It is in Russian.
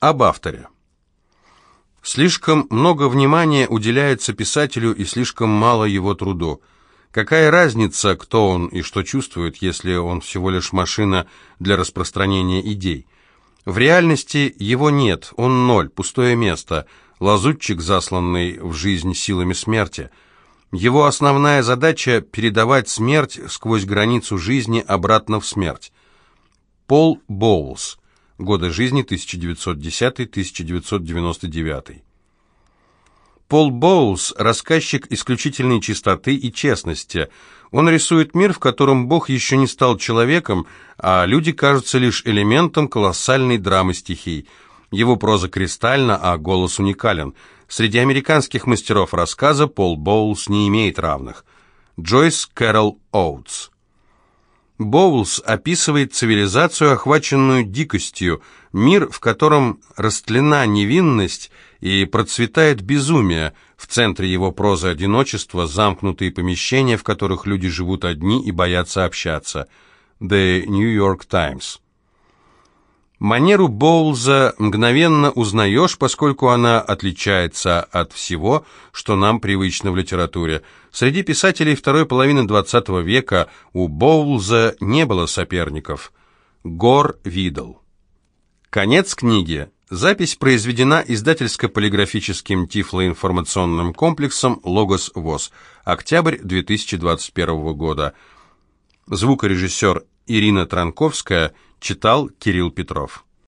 Об авторе. Слишком много внимания уделяется писателю и слишком мало его труду. Какая разница, кто он и что чувствует, если он всего лишь машина для распространения идей? В реальности его нет, он ноль, пустое место, лазутчик, засланный в жизнь силами смерти. Его основная задача – передавать смерть сквозь границу жизни обратно в смерть. Пол Боулс. Годы жизни 1910-1999. Пол Боулс – рассказчик исключительной чистоты и честности. Он рисует мир, в котором Бог еще не стал человеком, а люди кажутся лишь элементом колоссальной драмы стихий. Его проза кристальна, а голос уникален. Среди американских мастеров рассказа Пол Боулс не имеет равных. Джойс Кэрол Оутс Боулс описывает цивилизацию, охваченную дикостью, мир, в котором растлена невинность и процветает безумие, в центре его прозы одиночество, замкнутые помещения, в которых люди живут одни и боятся общаться. The New York Times Манеру Боулза мгновенно узнаешь, поскольку она отличается от всего, что нам привычно в литературе. Среди писателей второй половины XX века у Боулза не было соперников. Гор Видл. Конец книги. Запись произведена издательско-полиграфическим тифлоинформационным комплексом «Логос ВОЗ». Октябрь 2021 года. Звукорежиссер Ирина Транковская – Читал Кирилл Петров.